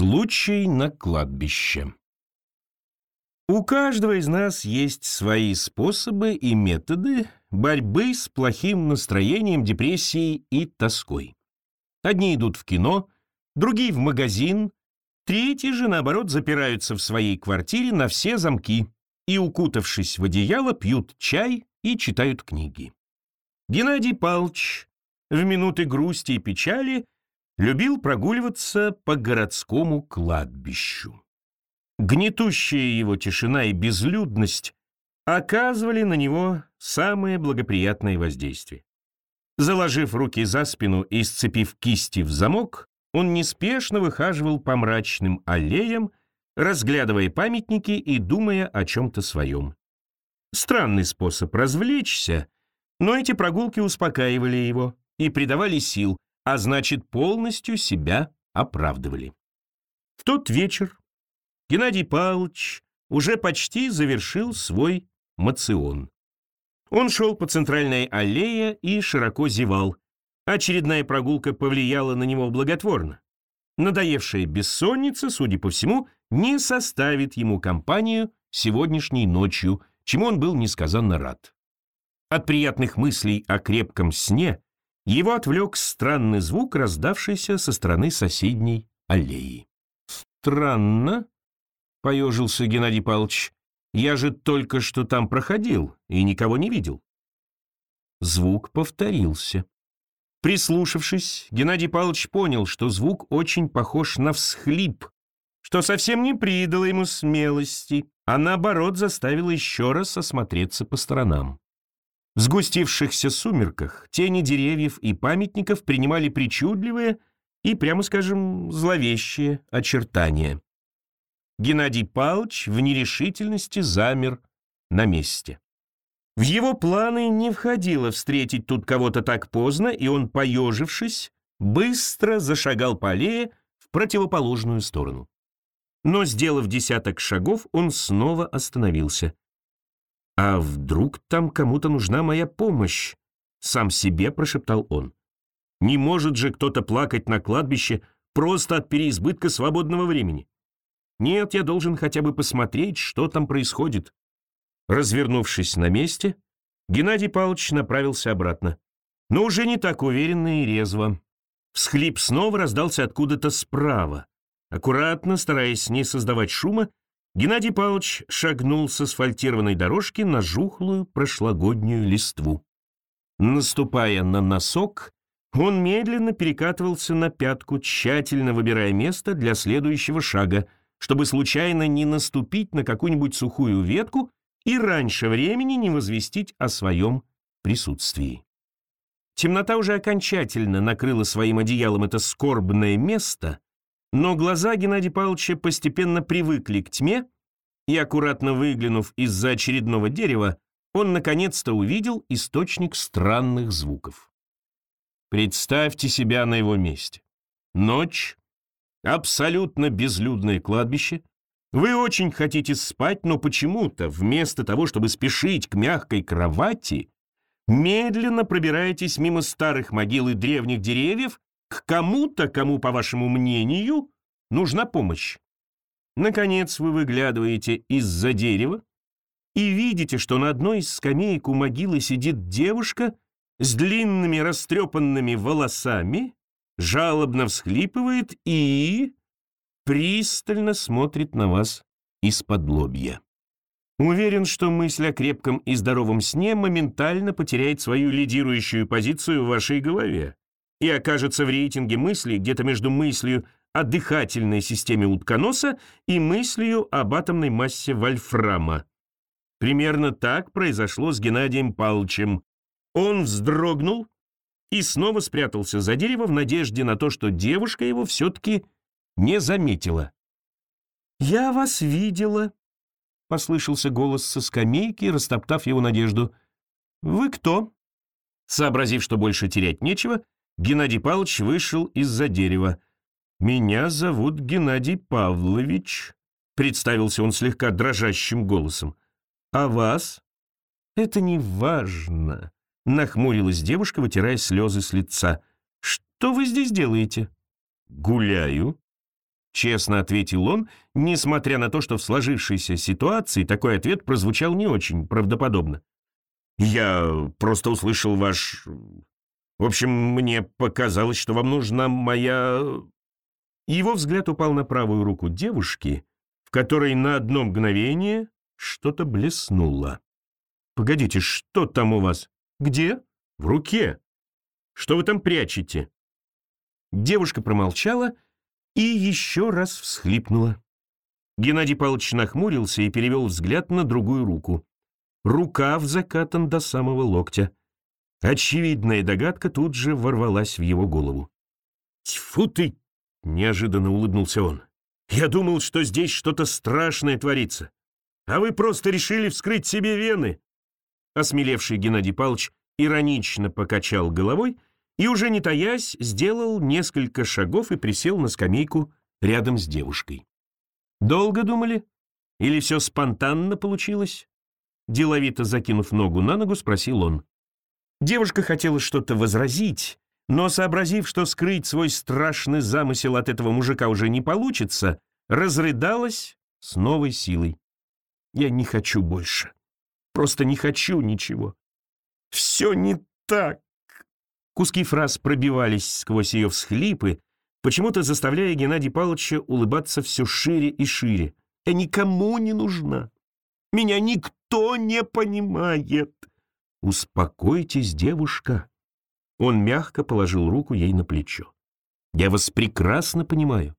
Случай на кладбище. У каждого из нас есть свои способы и методы борьбы с плохим настроением, депрессией и тоской. Одни идут в кино, другие в магазин, третьи же, наоборот, запираются в своей квартире на все замки и, укутавшись в одеяло, пьют чай и читают книги. Геннадий Палч в минуты грусти и печали любил прогуливаться по городскому кладбищу. Гнетущая его тишина и безлюдность оказывали на него самое благоприятное воздействие. Заложив руки за спину и сцепив кисти в замок, он неспешно выхаживал по мрачным аллеям, разглядывая памятники и думая о чем-то своем. Странный способ развлечься, но эти прогулки успокаивали его и придавали сил, а значит, полностью себя оправдывали. В тот вечер Геннадий Павлович уже почти завершил свой мацион. Он шел по центральной аллее и широко зевал. Очередная прогулка повлияла на него благотворно. Надоевшая бессонница, судя по всему, не составит ему компанию сегодняшней ночью, чему он был несказанно рад. От приятных мыслей о крепком сне его отвлек странный звук, раздавшийся со стороны соседней аллеи. «Странно», — поежился Геннадий Павлович, — «я же только что там проходил и никого не видел». Звук повторился. Прислушавшись, Геннадий Павлович понял, что звук очень похож на всхлип, что совсем не придало ему смелости, а наоборот заставило еще раз осмотреться по сторонам. В сгустившихся сумерках тени деревьев и памятников принимали причудливые и, прямо скажем, зловещие очертания. Геннадий Павлович в нерешительности замер на месте. В его планы не входило встретить тут кого-то так поздно, и он, поежившись, быстро зашагал по аллее в противоположную сторону. Но, сделав десяток шагов, он снова остановился. «А вдруг там кому-то нужна моя помощь?» — сам себе прошептал он. «Не может же кто-то плакать на кладбище просто от переизбытка свободного времени. Нет, я должен хотя бы посмотреть, что там происходит». Развернувшись на месте, Геннадий Павлович направился обратно. Но уже не так уверенно и резво. Всхлип снова раздался откуда-то справа. Аккуратно, стараясь не создавать шума, Геннадий Павлович шагнул с асфальтированной дорожки на жухлую прошлогоднюю листву. Наступая на носок, он медленно перекатывался на пятку, тщательно выбирая место для следующего шага, чтобы случайно не наступить на какую-нибудь сухую ветку и раньше времени не возвестить о своем присутствии. Темнота уже окончательно накрыла своим одеялом это скорбное место, но глаза Геннадия Павловича постепенно привыкли к тьме, и, аккуратно выглянув из-за очередного дерева, он наконец-то увидел источник странных звуков. Представьте себя на его месте. Ночь, абсолютно безлюдное кладбище. Вы очень хотите спать, но почему-то, вместо того, чтобы спешить к мягкой кровати, медленно пробираетесь мимо старых могил и древних деревьев к кому-то, кому, по вашему мнению, нужна помощь. Наконец вы выглядываете из-за дерева и видите, что на одной из скамеек у могилы сидит девушка с длинными растрепанными волосами, жалобно всхлипывает и пристально смотрит на вас из-под лобья. Уверен, что мысль о крепком и здоровом сне моментально потеряет свою лидирующую позицию в вашей голове и окажется в рейтинге мыслей где-то между мыслью о дыхательной системе утконоса и мыслью об атомной массе вольфрама. Примерно так произошло с Геннадием Павловичем. Он вздрогнул и снова спрятался за дерево в надежде на то, что девушка его все-таки не заметила. «Я вас видела», — послышался голос со скамейки, растоптав его надежду. «Вы кто?» Сообразив, что больше терять нечего, Геннадий Павлович вышел из-за дерева. «Меня зовут Геннадий Павлович», — представился он слегка дрожащим голосом. «А вас?» «Это не важно», — нахмурилась девушка, вытирая слезы с лица. «Что вы здесь делаете?» «Гуляю». — честно ответил он, несмотря на то, что в сложившейся ситуации такой ответ прозвучал не очень правдоподобно. «Я просто услышал ваш... В общем, мне показалось, что вам нужна моя...» Его взгляд упал на правую руку девушки, в которой на одно мгновение что-то блеснуло. «Погодите, что там у вас? Где?» «В руке. Что вы там прячете?» Девушка промолчала и еще раз всхлипнула. Геннадий Павлович нахмурился и перевел взгляд на другую руку. Рукав закатан до самого локтя. Очевидная догадка тут же ворвалась в его голову. «Тьфу ты!» — неожиданно улыбнулся он. «Я думал, что здесь что-то страшное творится. А вы просто решили вскрыть себе вены!» Осмелевший Геннадий Павлович иронично покачал головой и, уже не таясь, сделал несколько шагов и присел на скамейку рядом с девушкой. «Долго думали? Или все спонтанно получилось?» Деловито закинув ногу на ногу, спросил он. Девушка хотела что-то возразить, но, сообразив, что скрыть свой страшный замысел от этого мужика уже не получится, разрыдалась с новой силой. «Я не хочу больше. Просто не хочу ничего. Все не так. Куски фраз пробивались сквозь ее всхлипы, почему-то заставляя Геннадия Павловича улыбаться все шире и шире. «Я никому не нужна. Меня никто не понимает». «Успокойтесь, девушка». Он мягко положил руку ей на плечо. «Я вас прекрасно понимаю.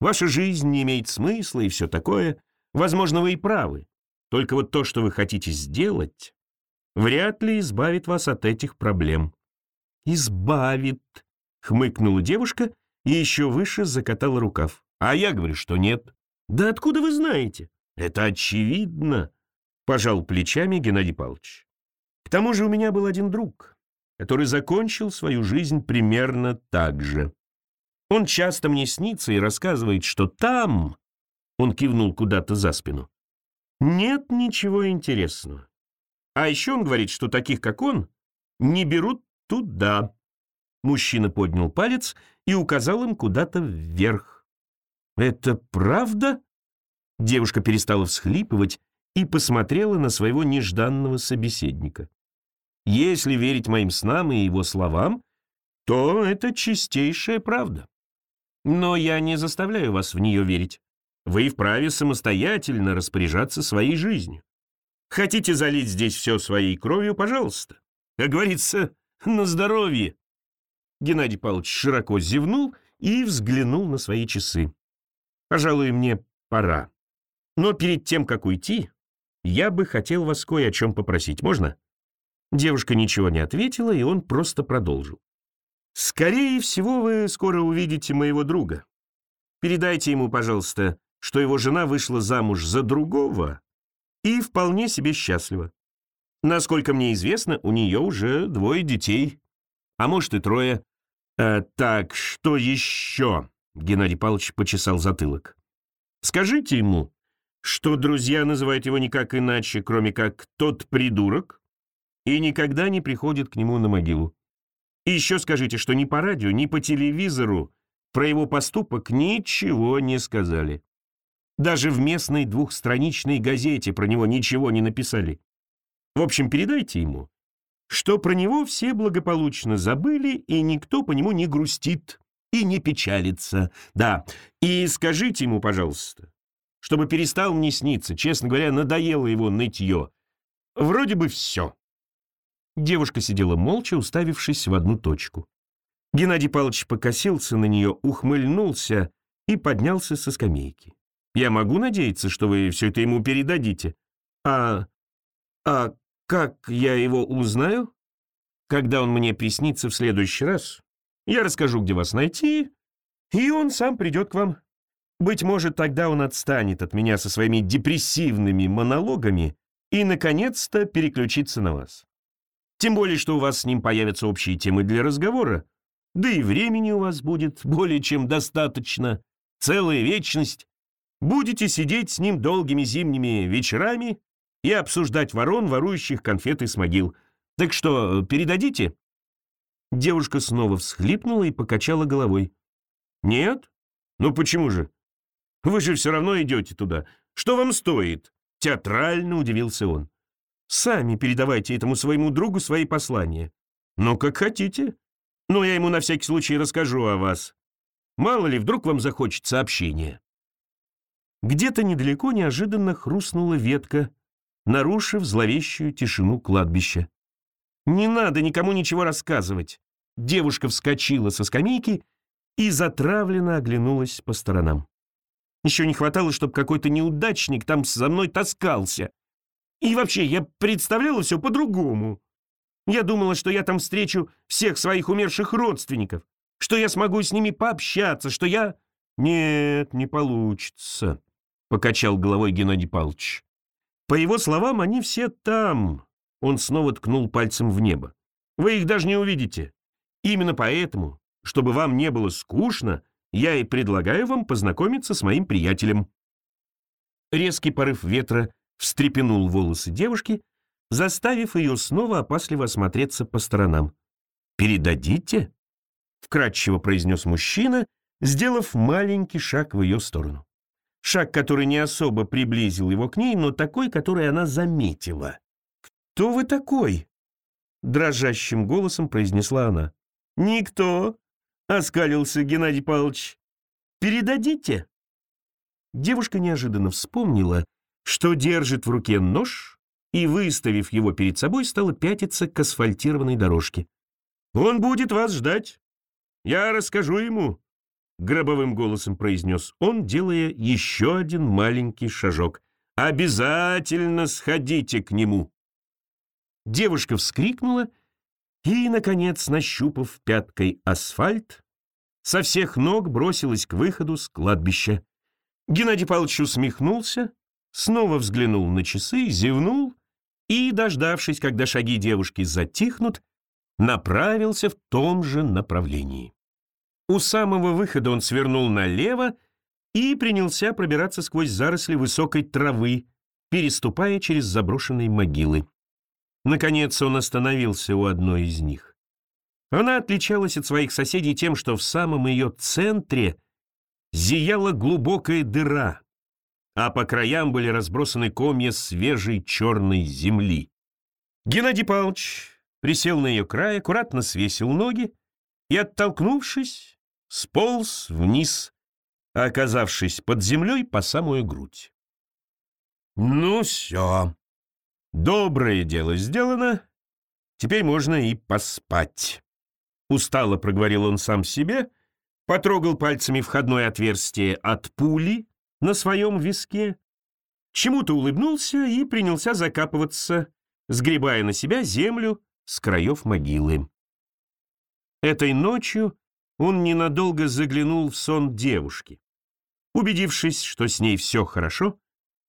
Ваша жизнь не имеет смысла и все такое. Возможно, вы и правы. Только вот то, что вы хотите сделать, вряд ли избавит вас от этих проблем. «Избавит», — хмыкнула девушка и еще выше закатала рукав. «А я говорю, что нет». «Да откуда вы знаете?» «Это очевидно», — пожал плечами Геннадий Павлович. «К тому же у меня был один друг, который закончил свою жизнь примерно так же. Он часто мне снится и рассказывает, что там...» Он кивнул куда-то за спину. «Нет ничего интересного. А еще он говорит, что таких, как он, не берут «Туда». Мужчина поднял палец и указал им куда-то вверх. «Это правда?» Девушка перестала всхлипывать и посмотрела на своего нежданного собеседника. «Если верить моим снам и его словам, то это чистейшая правда. Но я не заставляю вас в нее верить. Вы вправе самостоятельно распоряжаться своей жизнью. Хотите залить здесь все своей кровью, пожалуйста. Как говорится, на здоровье!» Геннадий Павлович широко зевнул и взглянул на свои часы. «Пожалуй, мне пора. Но перед тем, как уйти, я бы хотел вас кое о чем попросить. Можно?» Девушка ничего не ответила, и он просто продолжил. «Скорее всего, вы скоро увидите моего друга. Передайте ему, пожалуйста, что его жена вышла замуж за другого и вполне себе счастлива. Насколько мне известно, у нее уже двое детей, а может и трое. Э, так, что еще? Геннадий Павлович почесал затылок. Скажите ему, что друзья называют его никак иначе, кроме как «тот придурок», и никогда не приходят к нему на могилу. И еще скажите, что ни по радио, ни по телевизору про его поступок ничего не сказали. Даже в местной двухстраничной газете про него ничего не написали. В общем, передайте ему, что про него все благополучно забыли, и никто по нему не грустит и не печалится. Да, и скажите ему, пожалуйста, чтобы перестал мне сниться. Честно говоря, надоело его нытье. Вроде бы все. Девушка сидела молча, уставившись в одну точку. Геннадий Павлович покосился на нее, ухмыльнулся и поднялся со скамейки. «Я могу надеяться, что вы все это ему передадите? А... а как я его узнаю? Когда он мне приснится в следующий раз, я расскажу, где вас найти, и он сам придет к вам. Быть может, тогда он отстанет от меня со своими депрессивными монологами и, наконец-то, переключится на вас. Тем более, что у вас с ним появятся общие темы для разговора, да и времени у вас будет более чем достаточно, целая вечность. Будете сидеть с ним долгими зимними вечерами и обсуждать ворон, ворующих конфеты с могил. Так что, передадите?» Девушка снова всхлипнула и покачала головой. «Нет? Ну почему же? Вы же все равно идете туда. Что вам стоит?» Театрально удивился он. «Сами передавайте этому своему другу свои послания. Ну, как хотите. Но я ему на всякий случай расскажу о вас. Мало ли, вдруг вам захочется общения». Где-то недалеко неожиданно хрустнула ветка, нарушив зловещую тишину кладбища. «Не надо никому ничего рассказывать!» Девушка вскочила со скамейки и затравленно оглянулась по сторонам. Еще не хватало, чтобы какой-то неудачник там за мной таскался. И вообще, я представляла все по-другому. Я думала, что я там встречу всех своих умерших родственников, что я смогу с ними пообщаться, что я... Нет, не получится, — покачал головой Геннадий Павлович. По его словам, они все там. Он снова ткнул пальцем в небо. Вы их даже не увидите. Именно поэтому, чтобы вам не было скучно, я и предлагаю вам познакомиться с моим приятелем». Резкий порыв ветра встрепенул волосы девушки, заставив ее снова опасливо осмотреться по сторонам. «Передадите?» — вкратчиво произнес мужчина, сделав маленький шаг в ее сторону. Шаг, который не особо приблизил его к ней, но такой, который она заметила. «Кто вы такой?» — дрожащим голосом произнесла она. «Никто», — оскалился Геннадий Павлович. «Передадите?» Девушка неожиданно вспомнила, что держит в руке нож, и, выставив его перед собой, стала пятиться к асфальтированной дорожке. «Он будет вас ждать. Я расскажу ему», — гробовым голосом произнес он, делая еще один маленький шажок. «Обязательно сходите к нему». Девушка вскрикнула и, наконец, нащупав пяткой асфальт, со всех ног бросилась к выходу с кладбища. Геннадий Павлович усмехнулся, снова взглянул на часы, зевнул и, дождавшись, когда шаги девушки затихнут, направился в том же направлении. У самого выхода он свернул налево и принялся пробираться сквозь заросли высокой травы, переступая через заброшенные могилы. Наконец он остановился у одной из них. Она отличалась от своих соседей тем, что в самом ее центре зияла глубокая дыра, а по краям были разбросаны комья свежей черной земли. Геннадий Павлович присел на ее край, аккуратно свесил ноги и, оттолкнувшись, сполз вниз, оказавшись под землей по самую грудь. «Ну все», Доброе дело сделано, теперь можно и поспать. Устало проговорил он сам себе, потрогал пальцами входное отверстие от пули на своем виске, чему-то улыбнулся и принялся закапываться, сгребая на себя землю с краев могилы. Этой ночью он ненадолго заглянул в сон девушки. Убедившись, что с ней все хорошо,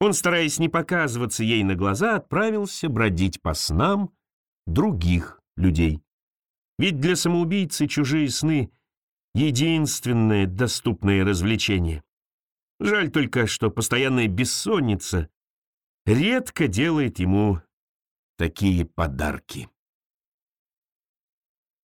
он, стараясь не показываться ей на глаза, отправился бродить по снам других людей. Ведь для самоубийцы чужие сны — единственное доступное развлечение. Жаль только, что постоянная бессонница редко делает ему такие подарки.